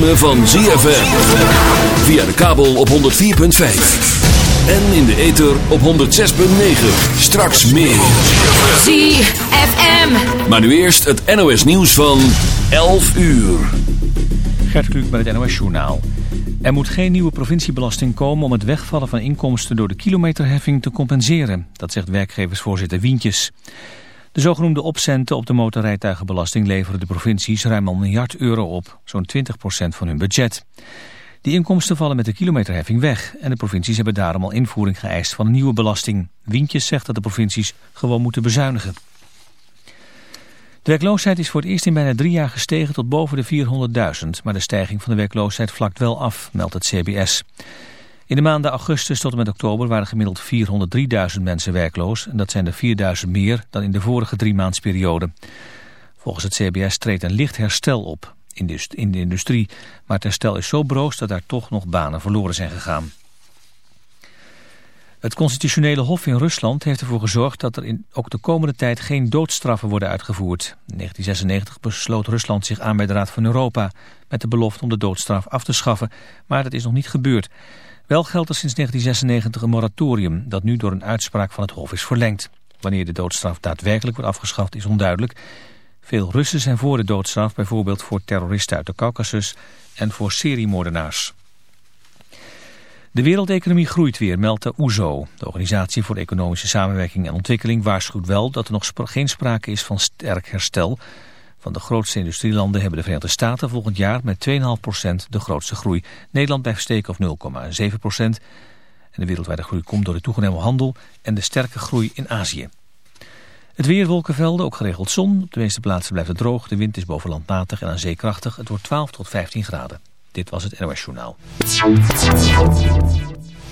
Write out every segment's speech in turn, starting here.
ritme van ZFM. Via de kabel op 104.5. En in de ether op 106.9. Straks meer. ZFM. Maar nu eerst het NOS nieuws van 11 uur. Gert Kluk met het NOS Journaal. Er moet geen nieuwe provinciebelasting komen om het wegvallen van inkomsten door de kilometerheffing te compenseren. Dat zegt werkgeversvoorzitter Wientjes. De zogenoemde opcenten op de motorrijtuigenbelasting leveren de provincies ruim een miljard euro op, zo'n 20% van hun budget. Die inkomsten vallen met de kilometerheffing weg en de provincies hebben daarom al invoering geëist van een nieuwe belasting. Wientjes zegt dat de provincies gewoon moeten bezuinigen. De werkloosheid is voor het eerst in bijna drie jaar gestegen tot boven de 400.000, maar de stijging van de werkloosheid vlakt wel af, meldt het CBS. In de maanden augustus tot en met oktober waren gemiddeld 403.000 mensen werkloos. En dat zijn er 4.000 meer dan in de vorige drie maandsperiode. Volgens het CBS treedt een licht herstel op in de, in de industrie. Maar het herstel is zo broos dat daar toch nog banen verloren zijn gegaan. Het constitutionele hof in Rusland heeft ervoor gezorgd dat er in ook de komende tijd geen doodstraffen worden uitgevoerd. In 1996 besloot Rusland zich aan bij de Raad van Europa met de belofte om de doodstraf af te schaffen, maar dat is nog niet gebeurd. Wel geldt er sinds 1996 een moratorium dat nu door een uitspraak van het Hof is verlengd. Wanneer de doodstraf daadwerkelijk wordt afgeschaft is onduidelijk. Veel Russen zijn voor de doodstraf, bijvoorbeeld voor terroristen uit de Caucasus en voor seriemoordenaars. De wereldeconomie groeit weer, meldt de OESO. De Organisatie voor Economische Samenwerking en Ontwikkeling waarschuwt wel dat er nog geen sprake is van sterk herstel. Van de grootste industrielanden hebben de Verenigde Staten volgend jaar met 2,5% de grootste groei. Nederland blijft steken op 0,7%. En de wereldwijde groei komt door de toegenomen handel en de sterke groei in Azië. Het weer, wolkenvelden, ook geregeld zon. Op de meeste plaatsen blijft het droog. De wind is boven land matig en aan zee krachtig. Het wordt 12 tot 15 graden. Dit was het NOS Journaal.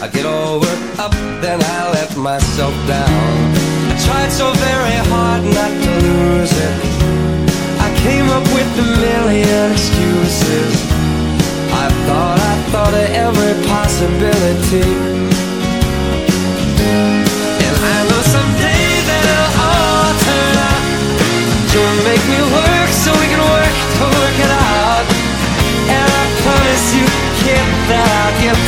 I get all worked up, then I let myself down. I tried so very hard not to lose it. I came up with a million excuses. I thought, I thought of every possibility. And I know someday that it'll all turn out. You'll make me work so we can work to work it out. And I promise you, kid, that I'll give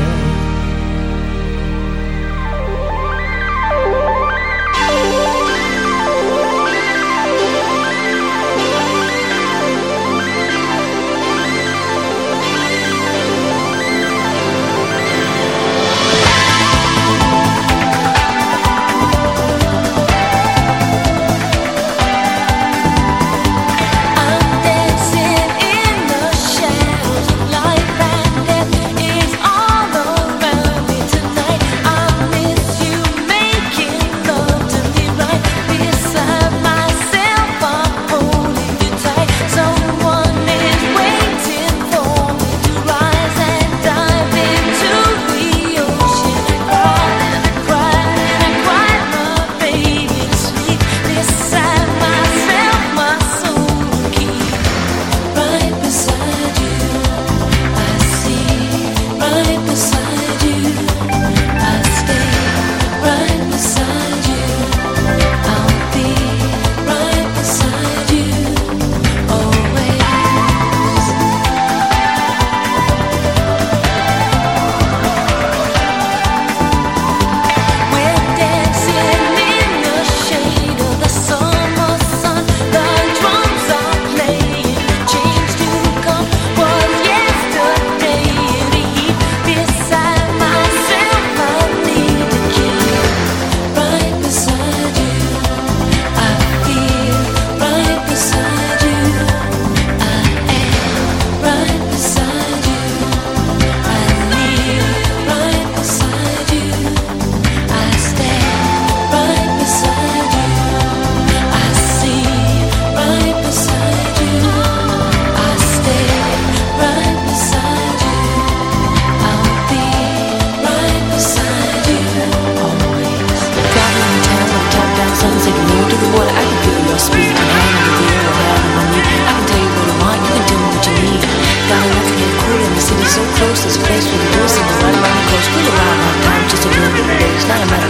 so close, this place where the voice and the light around the coast. Feel around my time, just a little bit of days, not a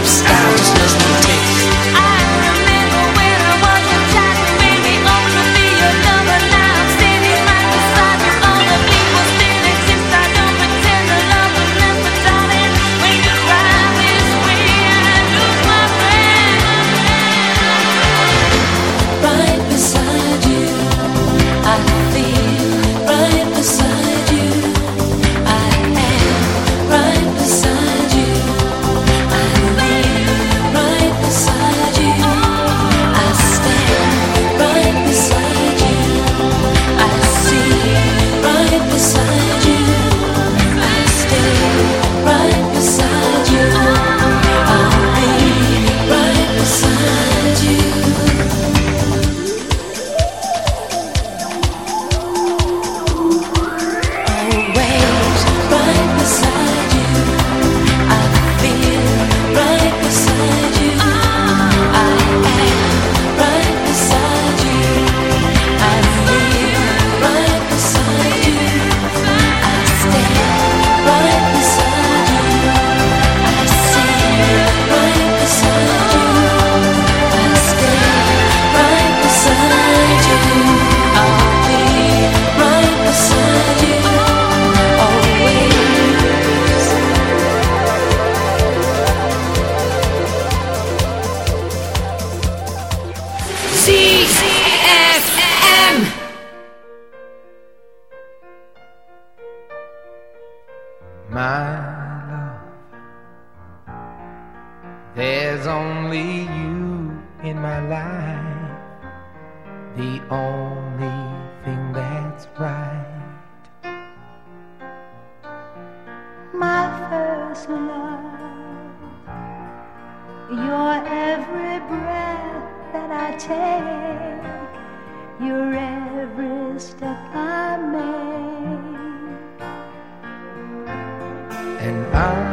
only you in my life, the only thing that's right. My first love, your every breath that I take, your every step I make, and I.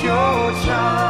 纠缠。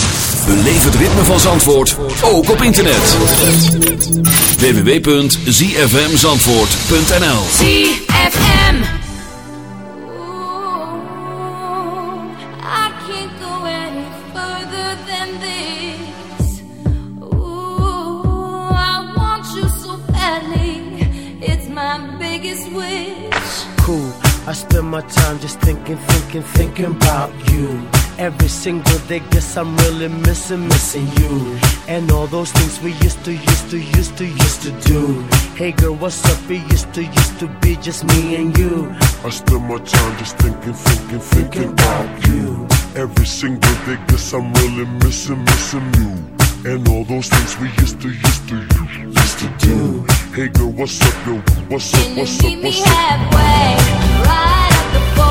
Beleef het ritme van Zandvoort, ook op internet. www.zfmzandvoort.nl ZFM. I can't go any further than this. Ooh, I want you so badly. It's my biggest wish. cool. I spend my time just thinking, thinking, thinking about you. Every single day, guess I'm really missing, missing you. And all those things we used to, used to, used to, used to do. Hey girl, what's up? It used to, used to be just me and you. I spend my time just thinking, thinking, thinking about you. Every single day, guess I'm really missing, missing you. And all those things we used to, used to, used to do. Hey girl, what's up, yo? What's up, Can you what's meet up, me what's up? halfway? Right at the borderline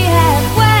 halfway?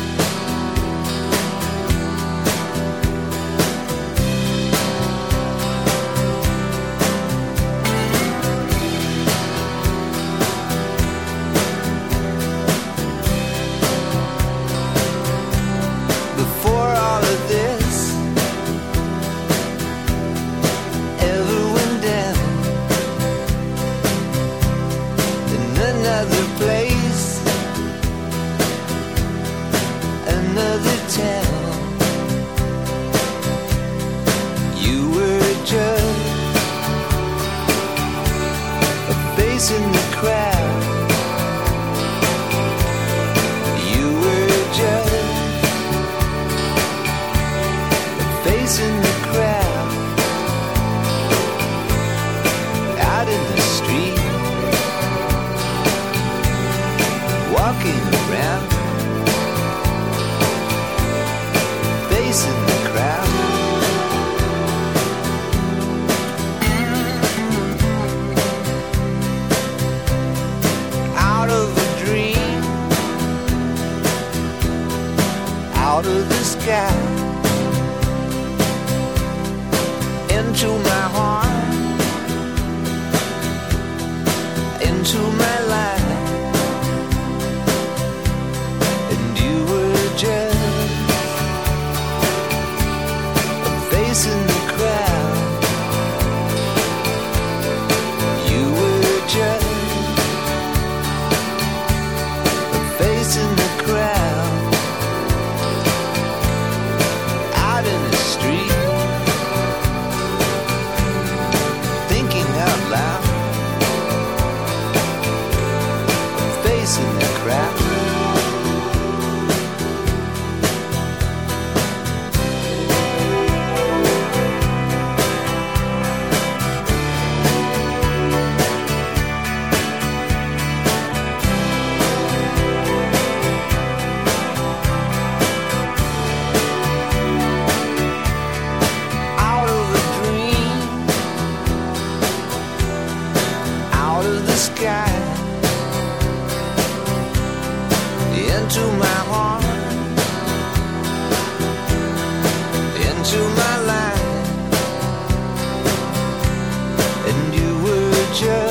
Were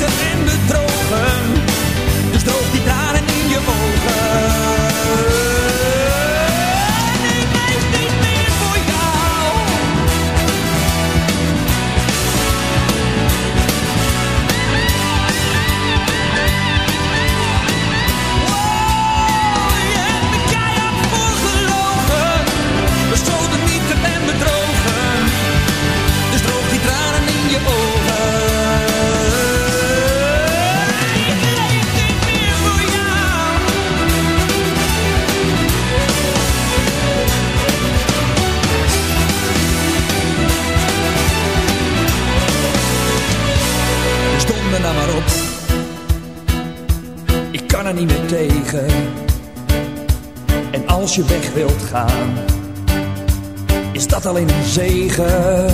to alleen een zegen.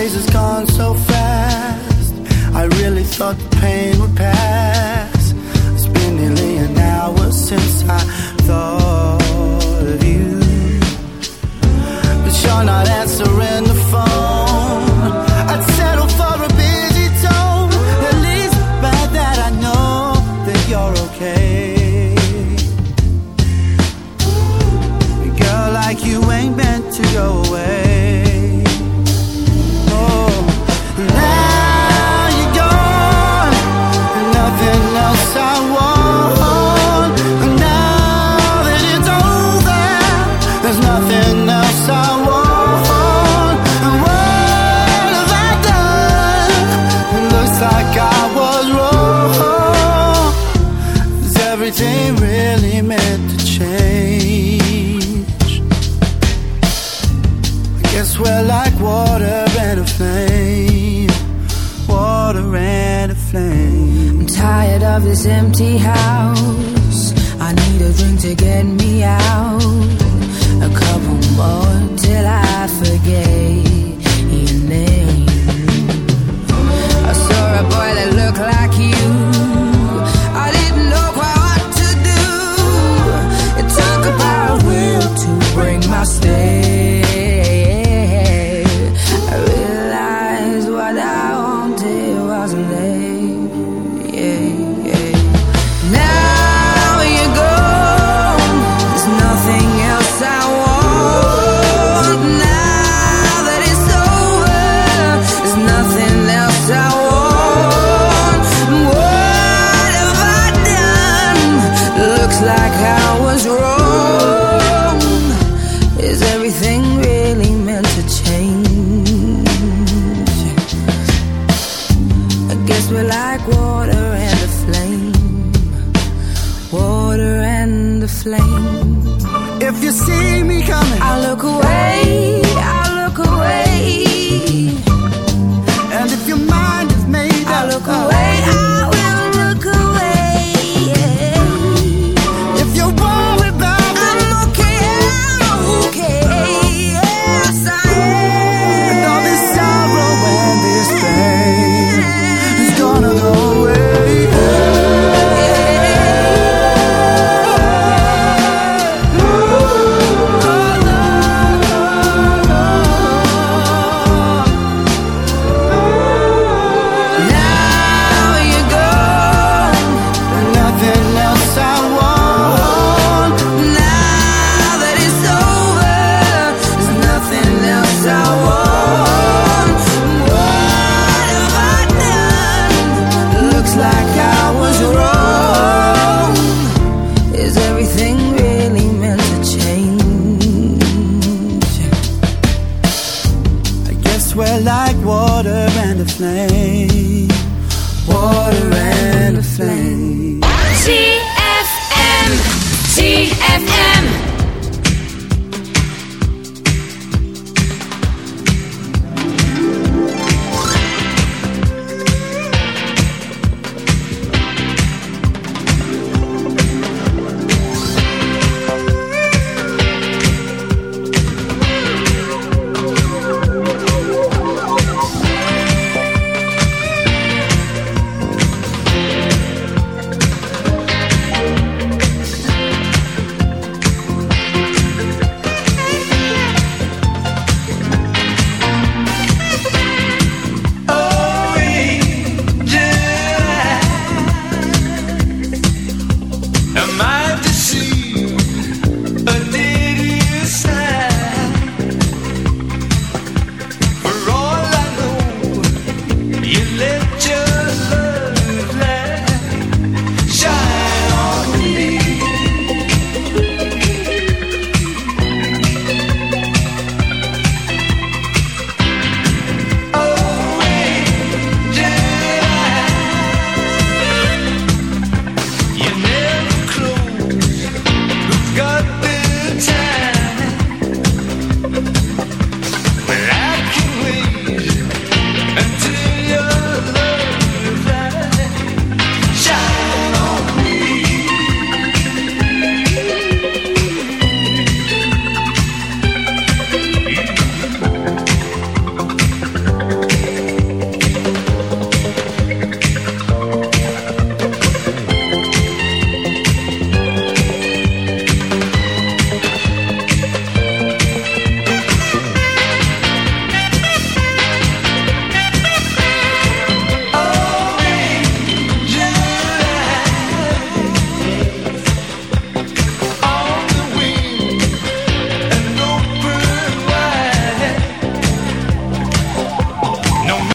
days has gone so fast. I really thought the pain would pass. It's been nearly an hour since I thought of you, but you're not answering.